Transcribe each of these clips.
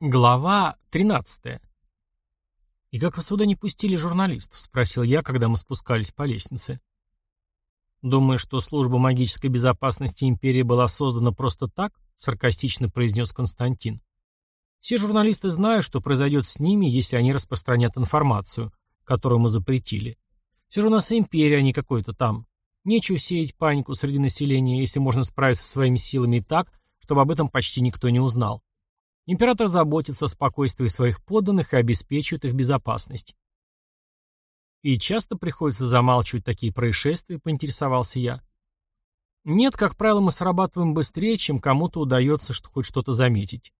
Глава 13. «И как вы сюда не пустили журналистов?» — спросил я, когда мы спускались по лестнице. «Думаю, что служба магической безопасности империи была создана просто так?» — саркастично произнес Константин. «Все журналисты знают, что произойдет с ними, если они распространят информацию, которую мы запретили. Все же у нас империя, а не какой-то там. Нечего сеять панику среди населения, если можно справиться со своими силами и так, чтобы об этом почти никто не узнал. Император заботится о спокойствии своих подданных и обеспечивает их безопасность. И часто приходится замалчивать такие происшествия, поинтересовался я. Нет, как правило, мы срабатываем быстрее, чем кому-то удается что хоть что-то заметить.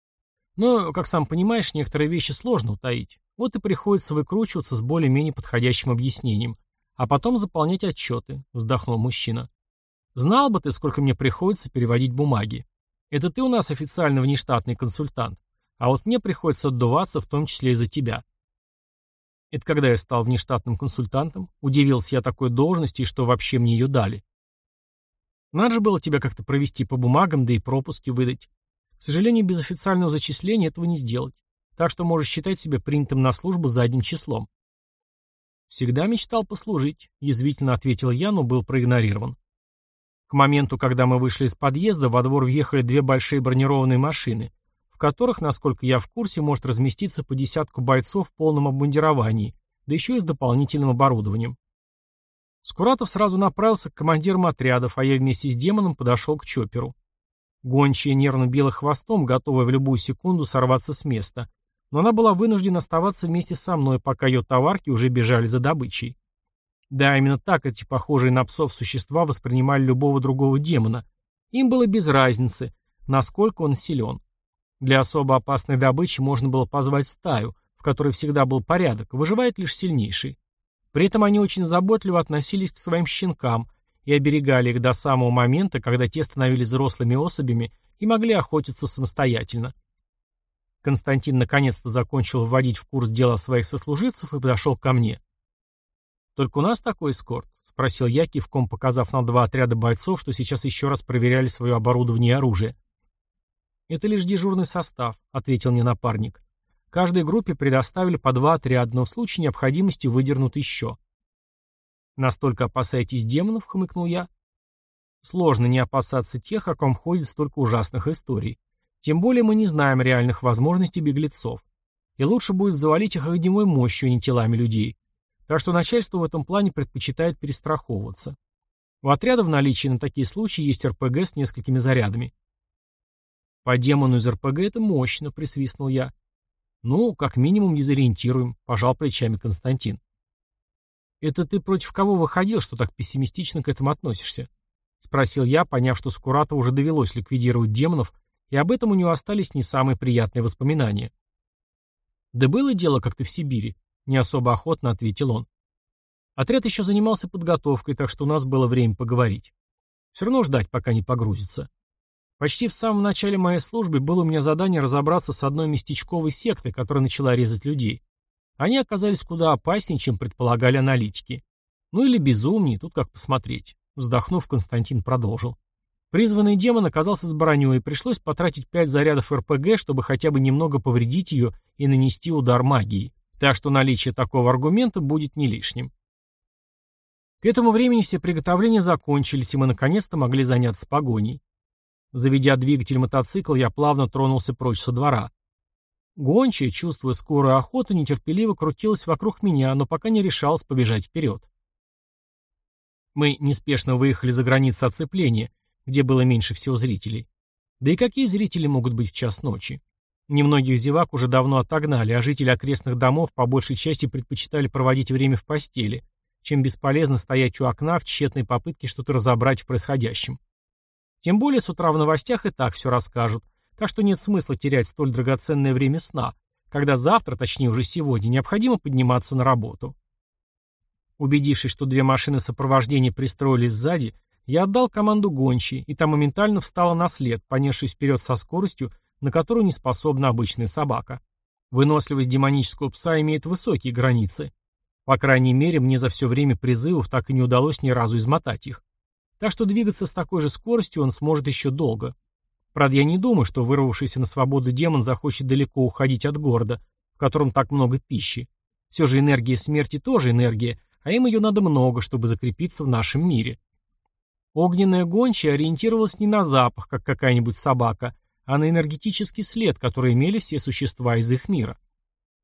Но, как сам понимаешь, некоторые вещи сложно утаить. Вот и приходится выкручиваться с более-менее подходящим объяснением, а потом заполнять отчеты, вздохнул мужчина. Знал бы ты, сколько мне приходится переводить бумаги. Это ты у нас официально внештатный консультант. А вот мне приходится отдуваться, в том числе и за тебя. Это когда я стал внештатным консультантом, удивился я такой должности и что вообще мне ее дали. Надо же было тебя как-то провести по бумагам, да и пропуски выдать. К сожалению, без официального зачисления этого не сделать. Так что можешь считать себя принятым на службу задним числом. Всегда мечтал послужить, язвительно ответил я, но был проигнорирован. К моменту, когда мы вышли из подъезда, во двор въехали две большие бронированные машины, в которых, насколько я в курсе, может разместиться по десятку бойцов в полном обмундировании, да еще и с дополнительным оборудованием. Скуратов сразу направился к командирам отрядов, а я вместе с демоном подошел к чоперу. Гончая нервно била хвостом, готовая в любую секунду сорваться с места, но она была вынуждена оставаться вместе со мной, пока ее товарки уже бежали за добычей. Да, именно так эти похожие на псов существа воспринимали любого другого демона. Им было без разницы, насколько он силен. Для особо опасной добычи можно было позвать стаю, в которой всегда был порядок, выживает лишь сильнейший. При этом они очень заботливо относились к своим щенкам и оберегали их до самого момента, когда те становились взрослыми особями и могли охотиться самостоятельно. Константин наконец-то закончил вводить в курс дела своих сослуживцев и подошел ко мне. «Только у нас такой эскорт?» — спросил я, кивком показав на два отряда бойцов, что сейчас еще раз проверяли свое оборудование и оружие. «Это лишь дежурный состав», — ответил мне напарник. «Каждой группе предоставили по два отряда, но в случае необходимости выдернут еще». «Настолько опасаетесь демонов?» — хмыкнул я. «Сложно не опасаться тех, о ком ходит столько ужасных историй. Тем более мы не знаем реальных возможностей беглецов. И лучше будет завалить их огневой мощью, а не телами людей. Так что начальство в этом плане предпочитает перестраховываться. У отряда в наличии на такие случаи есть РПГ с несколькими зарядами. По демону из РПГ это мощно, присвистнул я. Ну, как минимум дезориентируем, пожал плечами Константин. Это ты против кого выходил, что так пессимистично к этому относишься? Спросил я, поняв, что Скурата уже довелось ликвидировать демонов, и об этом у него остались не самые приятные воспоминания. Да было дело как-то в Сибири, не особо охотно ответил он. Отряд еще занимался подготовкой, так что у нас было время поговорить. Все равно ждать, пока не погрузится. Почти в самом начале моей службы было у меня задание разобраться с одной местечковой сектой, которая начала резать людей. Они оказались куда опаснее, чем предполагали аналитики. Ну или безумнее, тут как посмотреть. Вздохнув, Константин продолжил. Призванный демон оказался с броней, и пришлось потратить пять зарядов РПГ, чтобы хотя бы немного повредить ее и нанести удар магией. Так что наличие такого аргумента будет не лишним. К этому времени все приготовления закончились, и мы наконец-то могли заняться погоней. Заведя двигатель мотоцикла, я плавно тронулся прочь со двора. Гончая, чувствуя скорую охоту, нетерпеливо крутилась вокруг меня, но пока не решалась побежать вперед. Мы неспешно выехали за границы оцепления, где было меньше всего зрителей. Да и какие зрители могут быть в час ночи? Немногих зевак уже давно отогнали, а жители окрестных домов по большей части предпочитали проводить время в постели, чем бесполезно стоять у окна в тщетной попытке что-то разобрать в происходящем. Тем более с утра в новостях и так все расскажут, так что нет смысла терять столь драгоценное время сна, когда завтра, точнее уже сегодня, необходимо подниматься на работу. Убедившись, что две машины сопровождения пристроились сзади, я отдал команду гончей, и та моментально встала на след, понесшись вперед со скоростью, на которую не способна обычная собака. Выносливость демонического пса имеет высокие границы. По крайней мере, мне за все время призывов так и не удалось ни разу измотать их. Так что двигаться с такой же скоростью он сможет еще долго. Правда, я не думаю, что вырвавшийся на свободу демон захочет далеко уходить от города, в котором так много пищи. Все же энергия смерти тоже энергия, а им ее надо много, чтобы закрепиться в нашем мире. Огненная гончая ориентировалась не на запах, как какая-нибудь собака, а на энергетический след, который имели все существа из их мира.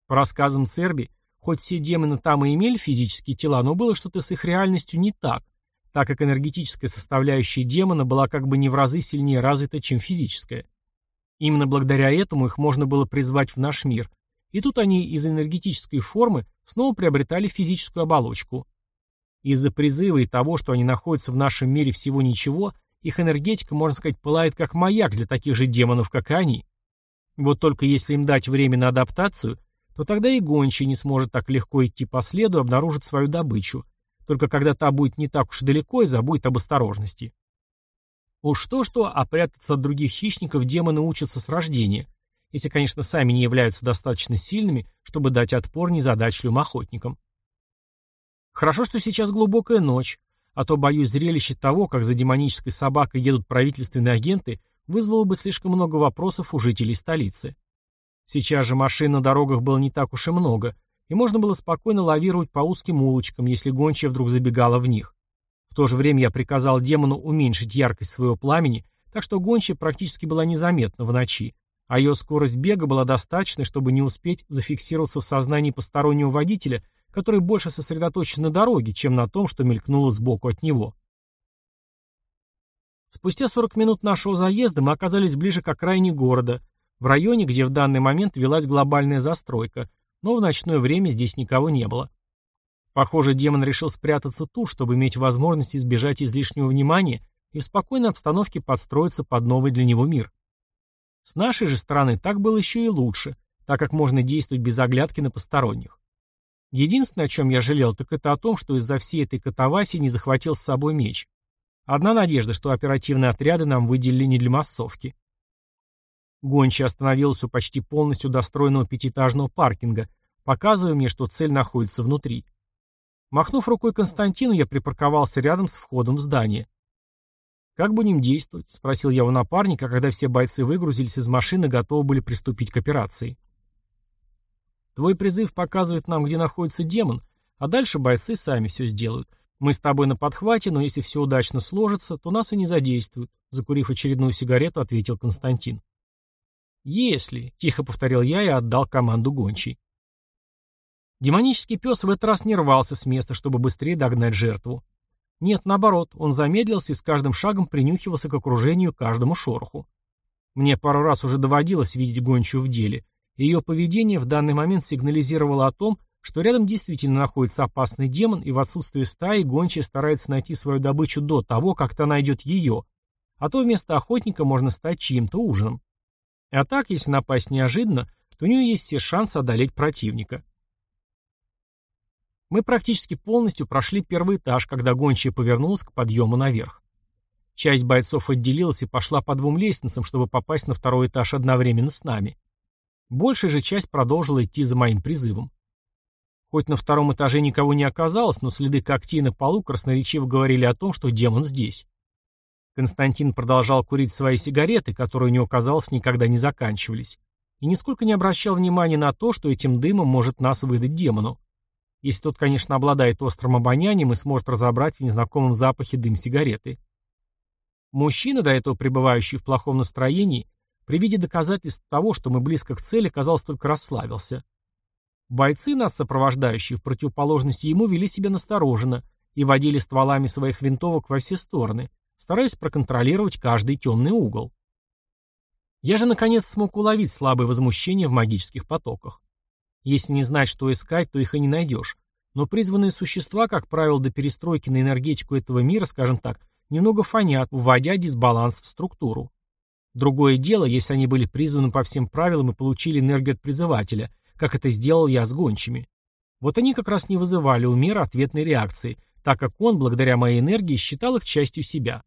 По рассказам Церби, хоть все демоны там и имели физические тела, но было что-то с их реальностью не так, так как энергетическая составляющая демона была как бы не в разы сильнее развита, чем физическая. Именно благодаря этому их можно было призвать в наш мир, и тут они из энергетической формы снова приобретали физическую оболочку. Из-за призыва и того, что они находятся в нашем мире всего ничего, их энергетика, можно сказать, пылает как маяк для таких же демонов, как они. Вот только если им дать время на адаптацию, то тогда и гончий не сможет так легко идти по следу и обнаружить свою добычу, только когда та будет не так уж далеко и забудет об осторожности. Уж то-что, а прятаться от других хищников демоны учатся с рождения, если, конечно, сами не являются достаточно сильными, чтобы дать отпор незадачливым охотникам. Хорошо, что сейчас глубокая ночь, а то, боюсь, зрелище того, как за демонической собакой едут правительственные агенты, вызвало бы слишком много вопросов у жителей столицы. Сейчас же машин на дорогах было не так уж и много, и можно было спокойно лавировать по узким улочкам, если гончая вдруг забегала в них. В то же время я приказал демону уменьшить яркость своего пламени, так что гончая практически была незаметна в ночи, а ее скорость бега была достаточной, чтобы не успеть зафиксироваться в сознании постороннего водителя который больше сосредоточен на дороге, чем на том, что мелькнуло сбоку от него. Спустя 40 минут нашего заезда мы оказались ближе к окраине города, в районе, где в данный момент велась глобальная застройка, но в ночное время здесь никого не было. Похоже, демон решил спрятаться тут, чтобы иметь возможность избежать излишнего внимания и в спокойной обстановке подстроиться под новый для него мир. С нашей же стороны так было еще и лучше, так как можно действовать без оглядки на посторонних. Единственное, о чем я жалел, так это о том, что из-за всей этой катавасии не захватил с собой меч. Одна надежда, что оперативные отряды нам выделили не для массовки. Гончая остановилась у почти полностью достроенного пятиэтажного паркинга, показывая мне, что цель находится внутри. Махнув рукой Константину, я припарковался рядом с входом в здание. «Как будем действовать?» — спросил я у напарника, когда все бойцы выгрузились из машины и готовы были приступить к операции. Твой призыв показывает нам, где находится демон, а дальше бойцы сами все сделают. Мы с тобой на подхвате, но если все удачно сложится, то нас и не задействуют», — закурив очередную сигарету, ответил Константин. «Если», — тихо повторил я и отдал команду гончей. Демонический пес в этот раз не рвался с места, чтобы быстрее догнать жертву. Нет, наоборот, он замедлился и с каждым шагом принюхивался к окружению каждому шороху. Мне пару раз уже доводилось видеть гончую в деле, ее поведение в данный момент сигнализировало о том, что рядом действительно находится опасный демон, и в отсутствие стаи гончая старается найти свою добычу до того, как та найдет ее, а то вместо охотника можно стать чьим-то ужином. А так, если напасть неожиданно, то у нее есть все шансы одолеть противника. Мы практически полностью прошли первый этаж, когда гончая повернулась к подъему наверх. Часть бойцов отделилась и пошла по двум лестницам, чтобы попасть на второй этаж одновременно с нами. Большая же часть продолжила идти за моим призывом. Хоть на втором этаже никого не оказалось, но следы когтей на полу красноречиво говорили о том, что демон здесь. Константин продолжал курить свои сигареты, которые у него, казалось, никогда не заканчивались, и нисколько не обращал внимания на то, что этим дымом может нас выдать демону. Если тот, конечно, обладает острым обонянием и сможет разобрать в незнакомом запахе дым сигареты. Мужчина, до этого пребывающий в плохом настроении, при виде доказательств того, что мы близко к цели, казалось, только расслабился. Бойцы, нас сопровождающие, в противоположности ему, вели себя настороженно и водили стволами своих винтовок во все стороны, стараясь проконтролировать каждый темный угол. Я же, наконец, смог уловить слабое возмущение в магических потоках. Если не знать, что искать, то их и не найдешь. Но призванные существа, как правило, до перестройки на энергетику этого мира, скажем так, немного фонят, вводя дисбаланс в структуру. Другое дело, если они были призваны по всем правилам и получили энергию от призывателя, как это сделал я с гончими. Вот они как раз не вызывали у мира ответной реакции, так как он, благодаря моей энергии, считал их частью себя.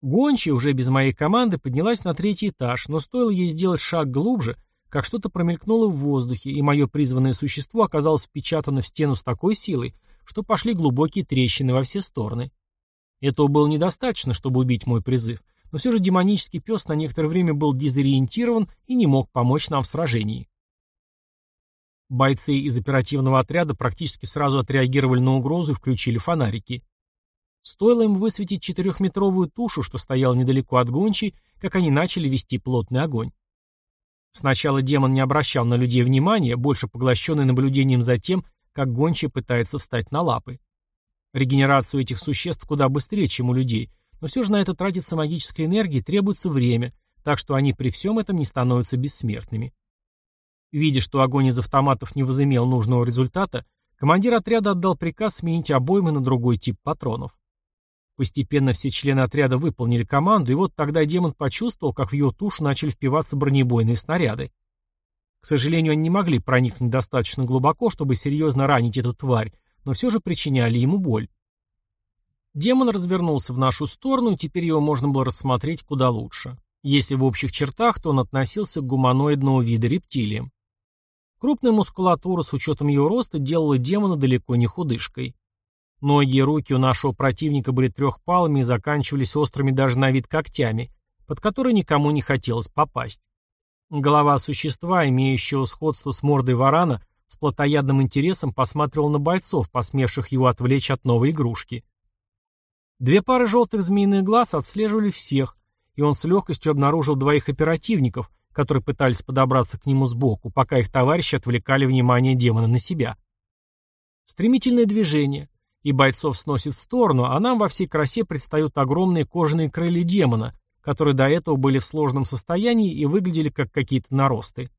Гончая уже без моей команды поднялась на третий этаж, но стоило ей сделать шаг глубже, как что-то промелькнуло в воздухе, и мое призванное существо оказалось впечатано в стену с такой силой, что пошли глубокие трещины во все стороны. Этого было недостаточно, чтобы убить мой призыв, но все же демонический пес на некоторое время был дезориентирован и не мог помочь нам в сражении. Бойцы из оперативного отряда практически сразу отреагировали на угрозу и включили фонарики. Стоило им высветить четырехметровую тушу, что стояла недалеко от гончей, как они начали вести плотный огонь. Сначала демон не обращал на людей внимания, больше поглощенный наблюдением за тем, как гончая пытается встать на лапы. Регенерация у этих существ куда быстрее, чем у людей, но все же на это тратится магическая энергия и требуется время, так что они при всем этом не становятся бессмертными. Видя, что огонь из автоматов не возымел нужного результата, командир отряда отдал приказ сменить обоймы на другой тип патронов. Постепенно все члены отряда выполнили команду, и вот тогда демон почувствовал, как в его тушу начали впиваться бронебойные снаряды. К сожалению, они не могли проникнуть достаточно глубоко, чтобы серьезно ранить эту тварь, но все же причиняли ему боль. Демон развернулся в нашу сторону, и теперь его можно было рассмотреть куда лучше. Если в общих чертах, то он относился к гуманоидного вида рептилиям. Крупная мускулатура с учетом его роста делала демона далеко не худышкой. Ноги и руки у нашего противника были трехпалыми и заканчивались острыми даже на вид когтями, под которые никому не хотелось попасть. Голова существа, имеющего сходство с мордой варана, с плотоядным интересом посматривал на бойцов, посмевших его отвлечь от новой игрушки. Две пары желтых змеиных глаз отслеживали всех, и он с легкостью обнаружил двоих оперативников, которые пытались подобраться к нему сбоку, пока их товарищи отвлекали внимание демона на себя. Стремительное движение, и бойцов сносит в сторону, а нам во всей красе предстают огромные кожаные крылья демона, которые до этого были в сложном состоянии и выглядели как какие-то наросты.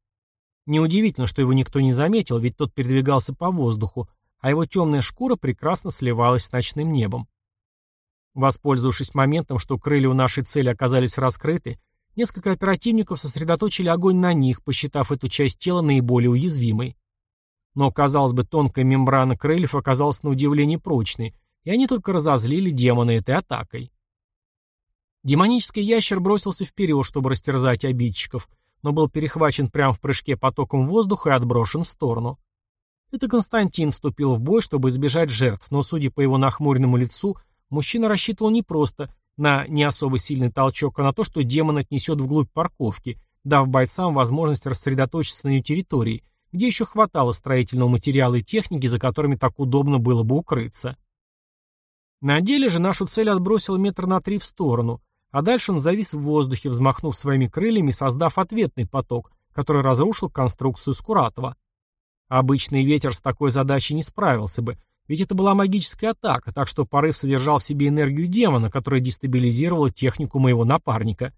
Неудивительно, что его никто не заметил, ведь тот передвигался по воздуху, а его темная шкура прекрасно сливалась с ночным небом. Воспользовавшись моментом, что крылья у нашей цели оказались раскрыты, Несколько оперативников сосредоточили огонь на них, посчитав эту часть тела наиболее уязвимой. Но, казалось бы, тонкая мембрана крыльев оказалась на удивление прочной, и они только разозлили демона этой атакой. Демонический ящер бросился вперед, чтобы растерзать обидчиков, но был перехвачен прямо в прыжке потоком воздуха и отброшен в сторону. Это Константин вступил в бой, чтобы избежать жертв, но, судя по его нахмуренному лицу, мужчина рассчитывал не просто на не особо сильный толчок, а на то, что демон отнесет вглубь парковки, дав бойцам возможность рассредоточиться на ее территории, где еще хватало строительного материала и техники, за которыми так удобно было бы укрыться. На деле же нашу цель отбросил метр на три в сторону, а дальше он завис в воздухе, взмахнув своими крыльями, создав ответный поток, который разрушил конструкцию Скуратова. Обычный ветер с такой задачей не справился бы, ведь это была магическая атака, так что порыв содержал в себе энергию демона, которая дестабилизировала технику моего напарника.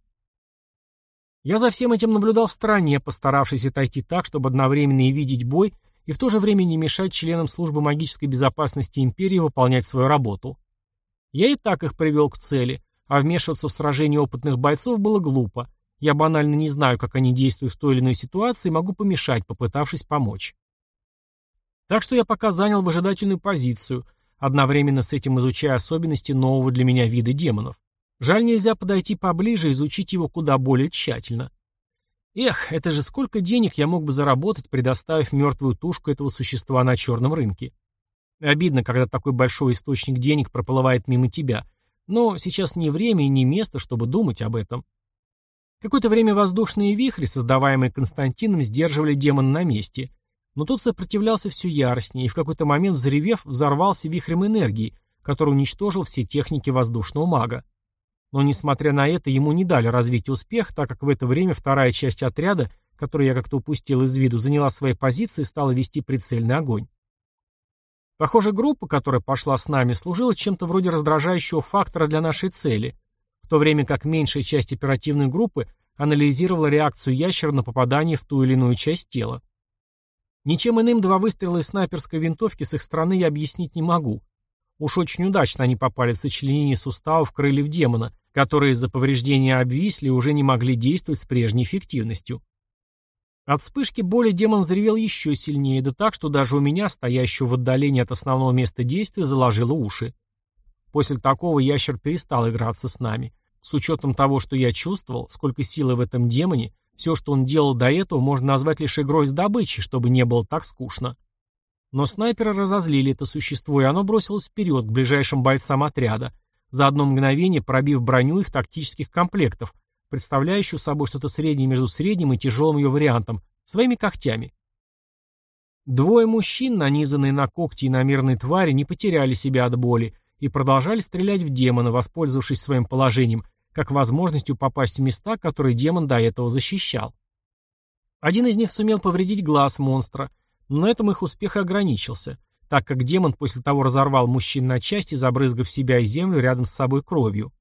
Я за всем этим наблюдал в стороне, постаравшись отойти так, чтобы одновременно и видеть бой, и в то же время не мешать членам службы магической безопасности империи выполнять свою работу. Я и так их привел к цели, а вмешиваться в сражение опытных бойцов было глупо. Я банально не знаю, как они действуют в той или иной ситуации, и могу помешать, попытавшись помочь. Так что я пока занял выжидательную позицию, одновременно с этим изучая особенности нового для меня вида демонов. Жаль, нельзя подойти поближе и изучить его куда более тщательно. Эх, это же сколько денег я мог бы заработать, предоставив мертвую тушку этого существа на черном рынке. Обидно, когда такой большой источник денег проплывает мимо тебя. Но сейчас не время и не место, чтобы думать об этом. Какое-то время воздушные вихри, создаваемые Константином, сдерживали демона на месте, но тот сопротивлялся все яростнее и в какой-то момент, взревев, взорвался вихрем энергии, который уничтожил все техники воздушного мага. Но, несмотря на это, ему не дали развить успех, так как в это время вторая часть отряда, которую я как-то упустил из виду, заняла свои позиции и стала вести прицельный огонь. Похоже, группа, которая пошла с нами, служила чем-то вроде раздражающего фактора для нашей цели, в то время как меньшая часть оперативной группы анализировала реакцию ящера на попадание в ту или иную часть тела. Ничем иным два выстрела из снайперской винтовки с их стороны я объяснить не могу. Уж очень удачно они попали в сочленение суставов крыльев демона, которые из-за повреждения обвисли и уже не могли действовать с прежней эффективностью. От вспышки боли демон взревел еще сильнее, да так, что даже у меня, стоящего в отдалении от основного места действия, заложило уши. После такого ящер перестал играться с нами. С учетом того, что я чувствовал, сколько силы в этом демоне, все, что он делал до этого, можно назвать лишь игрой с добычей, чтобы не было так скучно. Но снайперы разозлили это существо, и оно бросилось вперед, к ближайшим бойцам отряда. за одно мгновение пробив броню их тактических комплектов, представляющую собой что-то среднее между средним и тяжелым ее вариантом, своими когтями. Двое мужчин, нанизанные на когти и намерные твари, не потеряли себя от боли и продолжали стрелять в демона, воспользовавшись своим положением, как возможностью попасть в места, которые демон до этого защищал. Один из них сумел повредить глаз монстра, но на этом их успех ограничился, так как демон после того разорвал мужчин на части, забрызгав себя и землю рядом с собой кровью.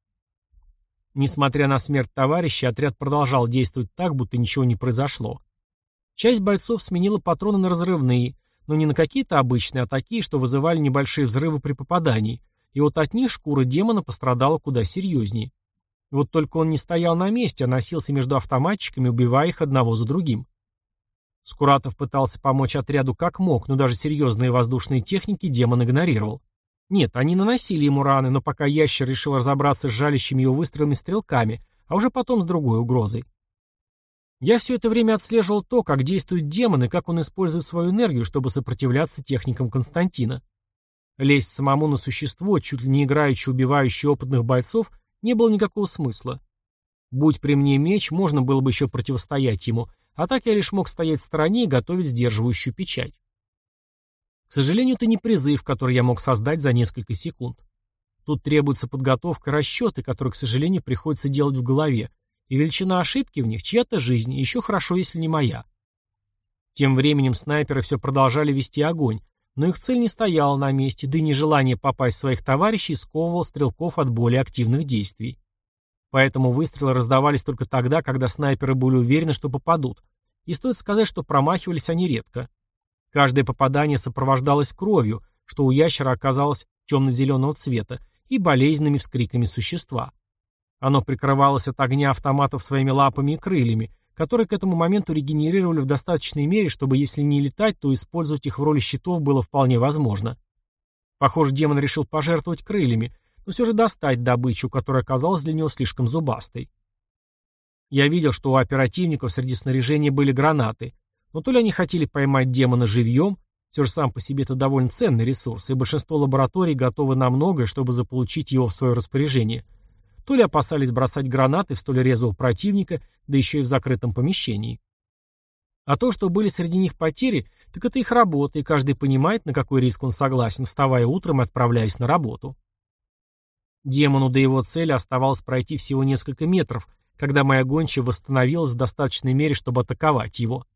Несмотря на смерть товарища, отряд продолжал действовать так, будто ничего не произошло. Часть бойцов сменила патроны на разрывные, но не на какие-то обычные, а такие, что вызывали небольшие взрывы при попадании, и вот от них шкура демона пострадала куда серьезнее. Вот только он не стоял на месте, а носился между автоматчиками, убивая их одного за другим. Скуратов пытался помочь отряду как мог, но даже серьезные воздушные техники демон игнорировал. Нет, они наносили ему раны, но пока ящер решил разобраться с жалящими его выстрелами стрелками, а уже потом с другой угрозой. Я все это время отслеживал то, как действует демон и как он использует свою энергию, чтобы сопротивляться техникам Константина. Лезть самому на существо, чуть ли не играючи убивающий опытных бойцов, не было никакого смысла. Будь при мне меч, можно было бы еще противостоять ему, а так я лишь мог стоять в стороне и готовить сдерживающую печать. К сожалению, это не призыв, который я мог создать за несколько секунд. Тут требуется подготовка расчеты, которые, к сожалению, приходится делать в голове, и величина ошибки в них чья-то жизнь, еще хорошо, если не моя. Тем временем снайперы все продолжали вести огонь, но их цель не стояла на месте, да и нежелание попасть в своих товарищей сковывало стрелков от более активных действий. Поэтому выстрелы раздавались только тогда, когда снайперы были уверены, что попадут. И стоит сказать, что промахивались они редко. Каждое попадание сопровождалось кровью, что у ящера оказалось темно-зеленого цвета, и болезненными вскриками существа. Оно прикрывалось от огня автоматов своими лапами и крыльями, которые к этому моменту регенерировали в достаточной мере, чтобы если не летать, то использовать их в роли щитов было вполне возможно. Похоже, демон решил пожертвовать крыльями, но все же достать добычу, которая оказалась для него слишком зубастой. Я видел, что у оперативников среди снаряжения были гранаты, но то ли они хотели поймать демона живьем, все же сам по себе это довольно ценный ресурс, и большинство лабораторий готовы на многое, чтобы заполучить его в свое распоряжение, то ли опасались бросать гранаты в столь резвого противника, да еще и в закрытом помещении. А то, что были среди них потери, так это их работа, и каждый понимает, на какой риск он согласен, вставая утром и отправляясь на работу. Демону до его цели оставалось пройти всего несколько метров, когда моя гончая восстановилась в достаточной мере, чтобы атаковать его.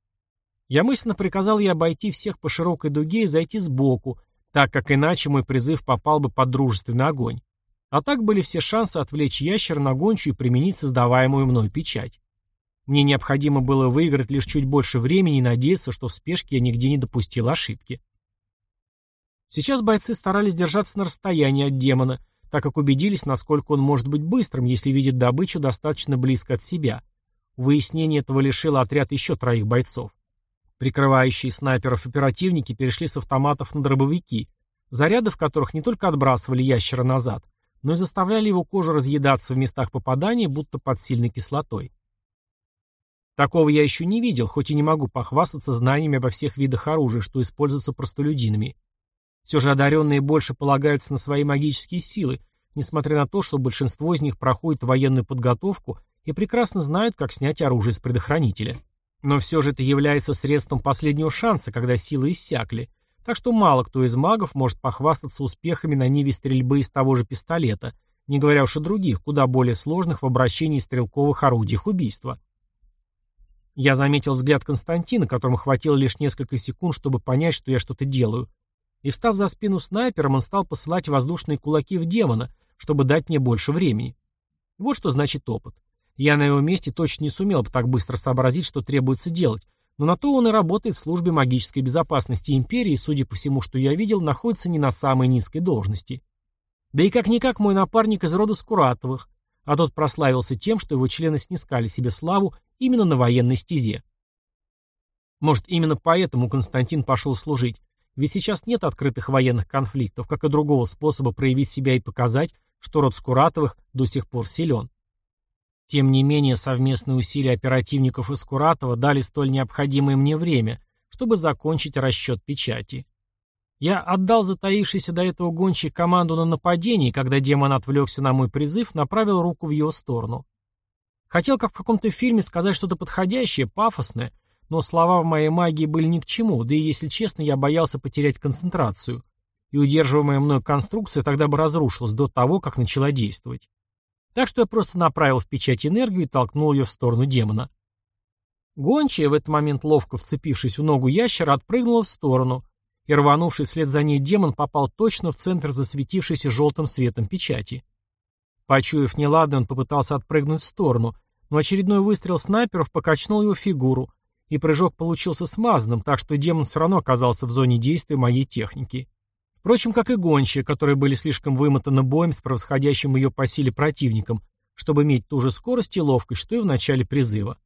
Я мысленно приказал ей обойти всех по широкой дуге и зайти сбоку, так как иначе мой призыв попал бы под дружественный огонь. А так были все шансы отвлечь ящера на гончую и применить создаваемую мной печать. Мне необходимо было выиграть лишь чуть больше времени и надеяться, что в спешке я нигде не допустил ошибки. Сейчас бойцы старались держаться на расстоянии от демона, так как убедились, насколько он может быть быстрым, если видит добычу достаточно близко от себя. Выяснение этого лишило отряд еще троих бойцов. Прикрывающие снайперов оперативники перешли с автоматов на дробовики, заряды в которых не только отбрасывали ящера назад, но и заставляли его кожу разъедаться в местах попадания, будто под сильной кислотой. Такого я еще не видел, хоть и не могу похвастаться знаниями обо всех видах оружия, что используются простолюдинами. Все же одаренные больше полагаются на свои магические силы, несмотря на то, что большинство из них проходит военную подготовку и прекрасно знают, как снять оружие с предохранителя. Но все же это является средством последнего шанса, когда силы иссякли, так что мало кто из магов может похвастаться успехами на ниве стрельбы из того же пистолета, не говоря уж о других, куда более сложных в обращении стрелковых орудиях убийства. Я заметил взгляд Константина, которому хватило лишь несколько секунд, чтобы понять, что я что-то делаю, и, встав за спину снайпером, он стал посылать воздушные кулаки в демона, чтобы дать мне больше времени. Вот что значит опыт. Я на его месте точно не сумел бы так быстро сообразить, что требуется делать, но на то он и работает в службе магической безопасности империи, судя по всему, что я видел, находится не на самой низкой должности. Да и как-никак мой напарник из рода Скуратовых, а тот прославился тем, что его члены снискали себе славу именно на военной стезе. Может, именно поэтому Константин пошел служить, ведь сейчас нет открытых военных конфликтов, как и другого способа проявить себя и показать, что род Скуратовых до сих пор силен. Тем не менее, совместные усилия оперативников из Куратова дали столь необходимое мне время, чтобы закончить расчет печати. Я отдал затаившийся до этого гончий команду на нападение, и когда демон отвлекся на мой призыв, направил руку в его сторону. Хотел, как в каком-то фильме, сказать что-то подходящее, пафосное, но слова в моей магии были ни к чему, да и, если честно, я боялся потерять концентрацию, и удерживаемая мной конструкция тогда бы разрушилась до того, как начала действовать. Так что я просто направил в печать энергию и толкнул ее в сторону демона. Гончая, в этот момент ловко вцепившись в ногу ящера, отпрыгнула в сторону, и рванувший вслед за ней демон попал точно в центр засветившейся желтым светом печати. Почуяв неладное, он попытался отпрыгнуть в сторону, но очередной выстрел снайперов покачнул его фигуру, и прыжок получился смазанным, так что демон все равно оказался в зоне действия моей техники. Впрочем, как и гончие, которые были слишком вымотаны боем с превосходящим ее по силе противником, чтобы иметь ту же скорость и ловкость, что и в начале призыва.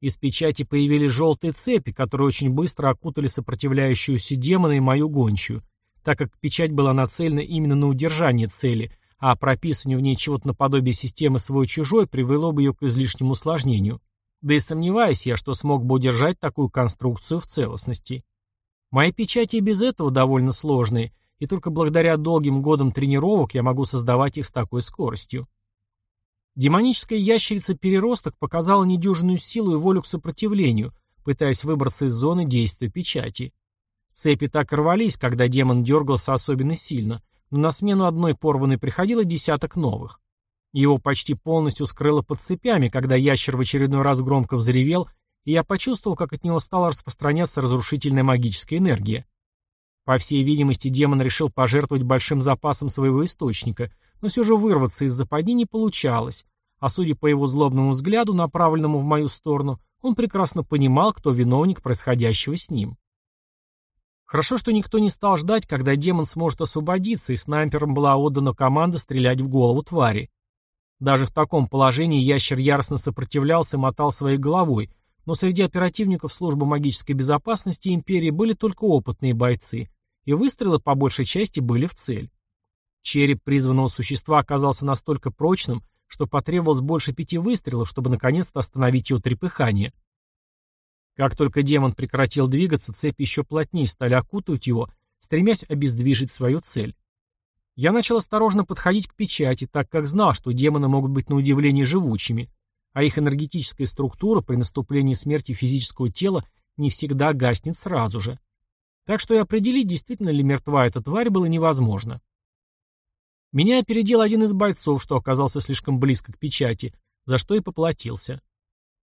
Из печати появились желтые цепи, которые очень быстро окутали сопротивляющуюся демона и мою гончую, так как печать была нацелена именно на удержание цели, а прописывание в ней чего-то наподобие системы свой-чужой привело бы ее к излишнему усложнению. Да и сомневаюсь я, что смог бы удержать такую конструкцию в целостности. Мои печати и без этого довольно сложные, и только благодаря долгим годам тренировок я могу создавать их с такой скоростью. Демоническая ящерица-переросток показала недюжинную силу и волю к сопротивлению, пытаясь выбраться из зоны действия печати. Цепи так рвались, когда демон дергался особенно сильно, но на смену одной порванной приходило десяток новых. Его почти полностью скрыло под цепями, когда ящер в очередной раз громко взревел, и я почувствовал, как от него стала распространяться разрушительная магическая энергия. По всей видимости, демон решил пожертвовать большим запасом своего источника, но все же вырваться из западни не получалось, а судя по его злобному взгляду, направленному в мою сторону, он прекрасно понимал, кто виновник происходящего с ним. Хорошо, что никто не стал ждать, когда демон сможет освободиться, и снайперам была отдана команда стрелять в голову твари. Даже в таком положении ящер яростно сопротивлялся и мотал своей головой, но среди оперативников службы магической безопасности империи были только опытные бойцы, и выстрелы по большей части были в цель. Череп призванного существа оказался настолько прочным, что потребовалось больше пяти выстрелов, чтобы наконец-то остановить его трепыхание. Как только демон прекратил двигаться, цепи еще плотнее стали окутывать его, стремясь обездвижить свою цель. Я начал осторожно подходить к печати, так как знал, что демоны могут быть на удивление живучими, а их энергетическая структура при наступлении смерти физического тела не всегда гаснет сразу же. Так что и определить, действительно ли мертва эта тварь, было невозможно. Меня опередил один из бойцов, что оказался слишком близко к печати, за что и поплатился.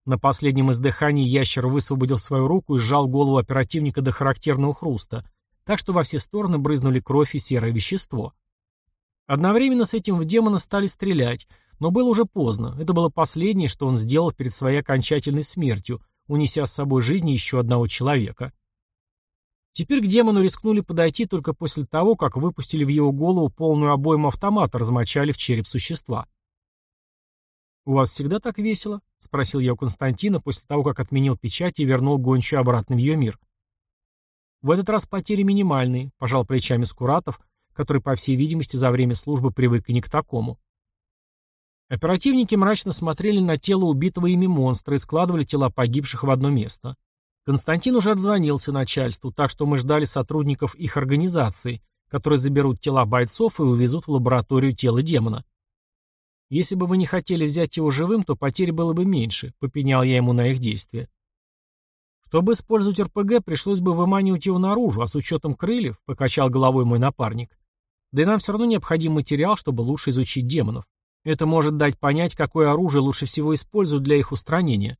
На последнем издыхании ящер высвободил свою руку и сжал голову оперативника до характерного хруста, так что во все стороны брызнули кровь и серое вещество. Одновременно с этим в демона стали стрелять, но было уже поздно. Это было последнее, что он сделал перед своей окончательной смертью, унеся с собой жизни еще одного человека. Теперь к демону рискнули подойти только после того, как выпустили в его голову полную обойму автомата, размочали в череп существа. «У вас всегда так весело?» — спросил я у Константина после того, как отменил печать и вернул гончую обратно в ее мир. «В этот раз потери минимальные», — пожал плечами Скуратов, который, по всей видимости, за время службы привык и не к такому. Оперативники мрачно смотрели на тело убитого ими монстра и складывали тела погибших в одно место. Константин уже отзвонился начальству, так что мы ждали сотрудников их организации, которые заберут тела бойцов и увезут в лабораторию тело демона. Если бы вы не хотели взять его живым, то потерь было бы меньше, попенял я ему на их действия. Чтобы использовать РПГ, пришлось бы выманивать его наружу, а с учетом крыльев, покачал головой мой напарник. Да и нам все равно необходим материал, чтобы лучше изучить демонов. Это может дать понять, какое оружие лучше всего использовать для их устранения.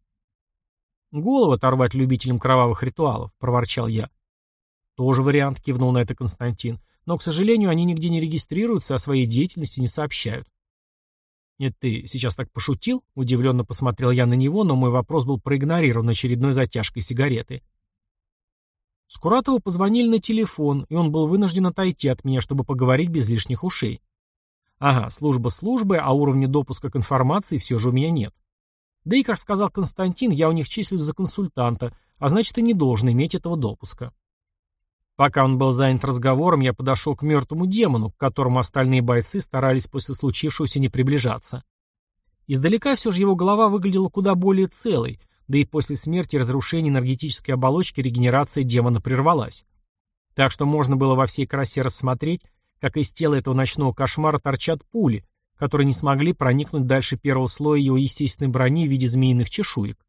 «Голову оторвать любителям кровавых ритуалов», — проворчал я. «Тоже вариант», — кивнул на это Константин. «Но, к сожалению, они нигде не регистрируются, о своей деятельности не сообщают». «Нет, ты сейчас так пошутил?» — удивленно посмотрел я на него, но мой вопрос был проигнорирован очередной затяжкой сигареты. Скуратову позвонили на телефон, и он был вынужден отойти от меня, чтобы поговорить без лишних ушей. Ага, служба службы, а уровня допуска к информации все же у меня нет. Да и, как сказал Константин, я у них числюсь за консультанта, а значит и не должен иметь этого допуска. Пока он был занят разговором, я подошел к мертвому демону, к которому остальные бойцы старались после случившегося не приближаться. Издалека все же его голова выглядела куда более целой, да и после смерти разрушения энергетической оболочки регенерация демона прервалась. Так что можно было во всей красе рассмотреть, как из тела этого ночного кошмара торчат пули, которые не смогли проникнуть дальше первого слоя его естественной брони в виде змеиных чешуек.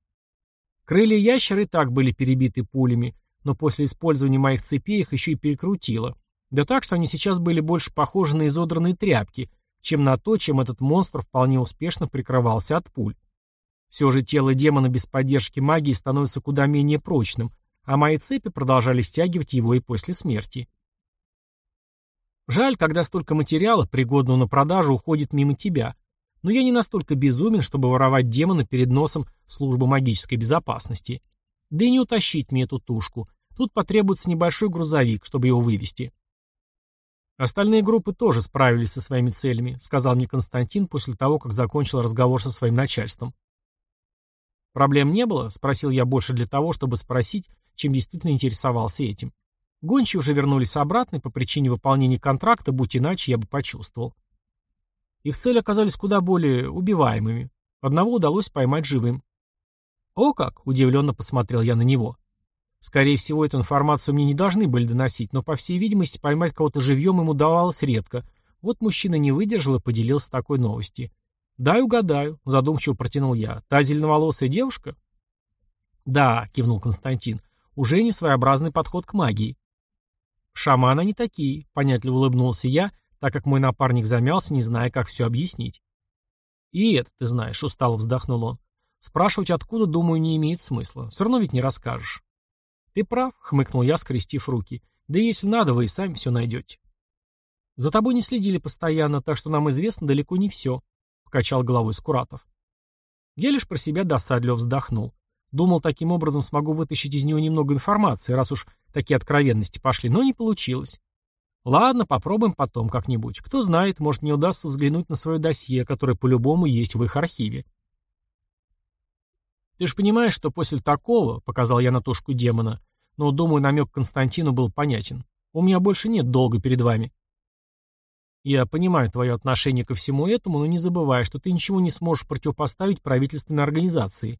Крылья ящера и так были перебиты пулями, но после использования моих цепей их еще и перекрутило. Да так, что они сейчас были больше похожи на изодранные тряпки, чем на то, чем этот монстр вполне успешно прикрывался от пуль. Все же тело демона без поддержки магии становится куда менее прочным, а мои цепи продолжали стягивать его и после смерти. Жаль, когда столько материала, пригодного на продажу, уходит мимо тебя. Но я не настолько безумен, чтобы воровать демона перед носом службы магической безопасности. Да и не утащить мне эту тушку. Тут потребуется небольшой грузовик, чтобы его вывести. Остальные группы тоже справились со своими целями, сказал мне Константин после того, как закончил разговор со своим начальством. Проблем не было? Спросил я больше для того, чтобы спросить, чем действительно интересовался этим. Гончие уже вернулись обратно, и по причине выполнения контракта, будь иначе, я бы почувствовал. Их цели оказались куда более убиваемыми. Одного удалось поймать живым. «О как!» — удивленно посмотрел я на него. Скорее всего, эту информацию мне не должны были доносить, но, по всей видимости, поймать кого-то живьем ему давалось редко. Вот мужчина не выдержал и поделился такой новости. «Дай угадаю», — задумчиво протянул я. «Та зеленоволосая девушка?» «Да», — кивнул Константин, — «уже не своеобразный подход к магии. «Шаманы не такие», — понятливо улыбнулся я, так как мой напарник замялся, не зная, как все объяснить. «И это ты знаешь», — устало вздохнул он. «Спрашивать откуда, думаю, не имеет смысла. Все равно ведь не расскажешь». «Ты прав», — хмыкнул я, скрестив руки. «Да если надо, вы и сами все найдете». «За тобой не следили постоянно, так что нам известно далеко не все», — покачал головой Скуратов. Я лишь про себя досадливо вздохнул. Думал, таким образом смогу вытащить из него немного информации, раз уж такие откровенности пошли, но не получилось. Ладно, попробуем потом как-нибудь. Кто знает, может не удастся взглянуть на свое досье, которое по-любому есть в их архиве. Ты же понимаешь, что после такого, показал я на тушку демона, но, думаю, намек Константину был понятен. У меня больше нет долга перед вами. Я понимаю твое отношение ко всему этому, но не забывай, что ты ничего не сможешь противопоставить правительственной организации.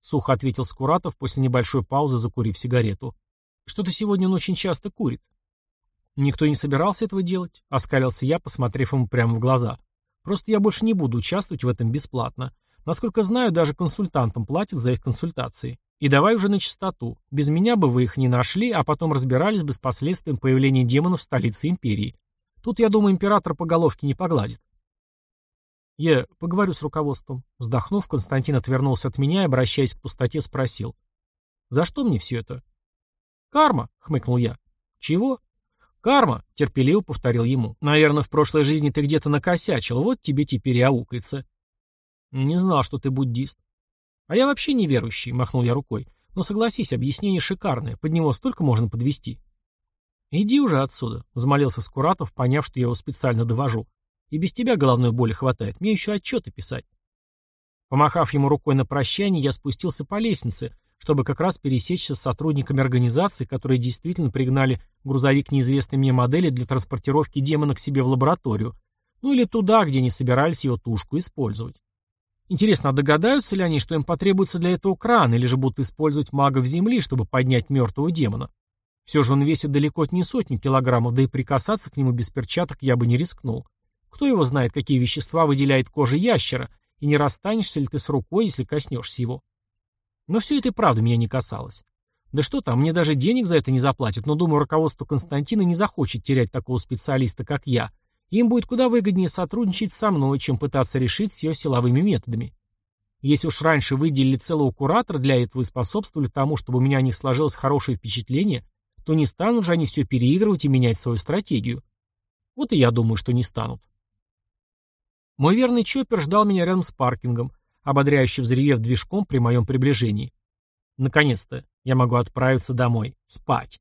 Сухо ответил Скуратов после небольшой паузы, закурив сигарету. Что-то сегодня он очень часто курит. Никто не собирался этого делать, оскалился я, посмотрев ему прямо в глаза. Просто я больше не буду участвовать в этом бесплатно. Насколько знаю, даже консультантам платят за их консультации. И давай уже на чистоту. Без меня бы вы их не нашли, а потом разбирались бы с последствием появления демонов в столице империи. Тут, я думаю, император по головке не погладит. «Я поговорю с руководством». Вздохнув, Константин отвернулся от меня и, обращаясь к пустоте, спросил. «За что мне все это?» «Карма», — хмыкнул я. «Чего?» «Карма», — терпеливо повторил ему. «Наверное, в прошлой жизни ты где-то накосячил, вот тебе теперь и аукается». «Не знал, что ты буддист». «А я вообще неверующий», — махнул я рукой. «Но согласись, объяснение шикарное, под него столько можно подвести». «Иди уже отсюда», — взмолился Скуратов, поняв, что я его специально довожу. И без тебя головной боли хватает. Мне еще отчеты писать. Помахав ему рукой на прощание, я спустился по лестнице, чтобы как раз пересечься с сотрудниками организации, которые действительно пригнали грузовик неизвестной мне модели для транспортировки демона к себе в лабораторию, ну или туда, где не собирались его тушку использовать. Интересно, а догадаются ли они, что им потребуется для этого кран, или же будут использовать магов Земли, чтобы поднять мертвого демона? Все же он весит далеко не сотни килограммов, да и прикасаться к нему без перчаток я бы не рискнул. Кто его знает, какие вещества выделяет кожа ящера, и не расстанешься ли ты с рукой, если коснешься его. Но все это и правда меня не касалось. Да что там, мне даже денег за это не заплатят, но думаю, руководство Константина не захочет терять такого специалиста, как я. Им будет куда выгоднее сотрудничать со мной, чем пытаться решить все силовыми методами. Если уж раньше выделили целого куратора для этого и способствовали тому, чтобы у меня о них сложилось хорошее впечатление, то не станут же они все переигрывать и менять свою стратегию. Вот и я думаю, что не станут. Мой верный чоппер ждал меня рядом с паркингом, ободряюще взревев движком при моем приближении. Наконец-то я могу отправиться домой, спать.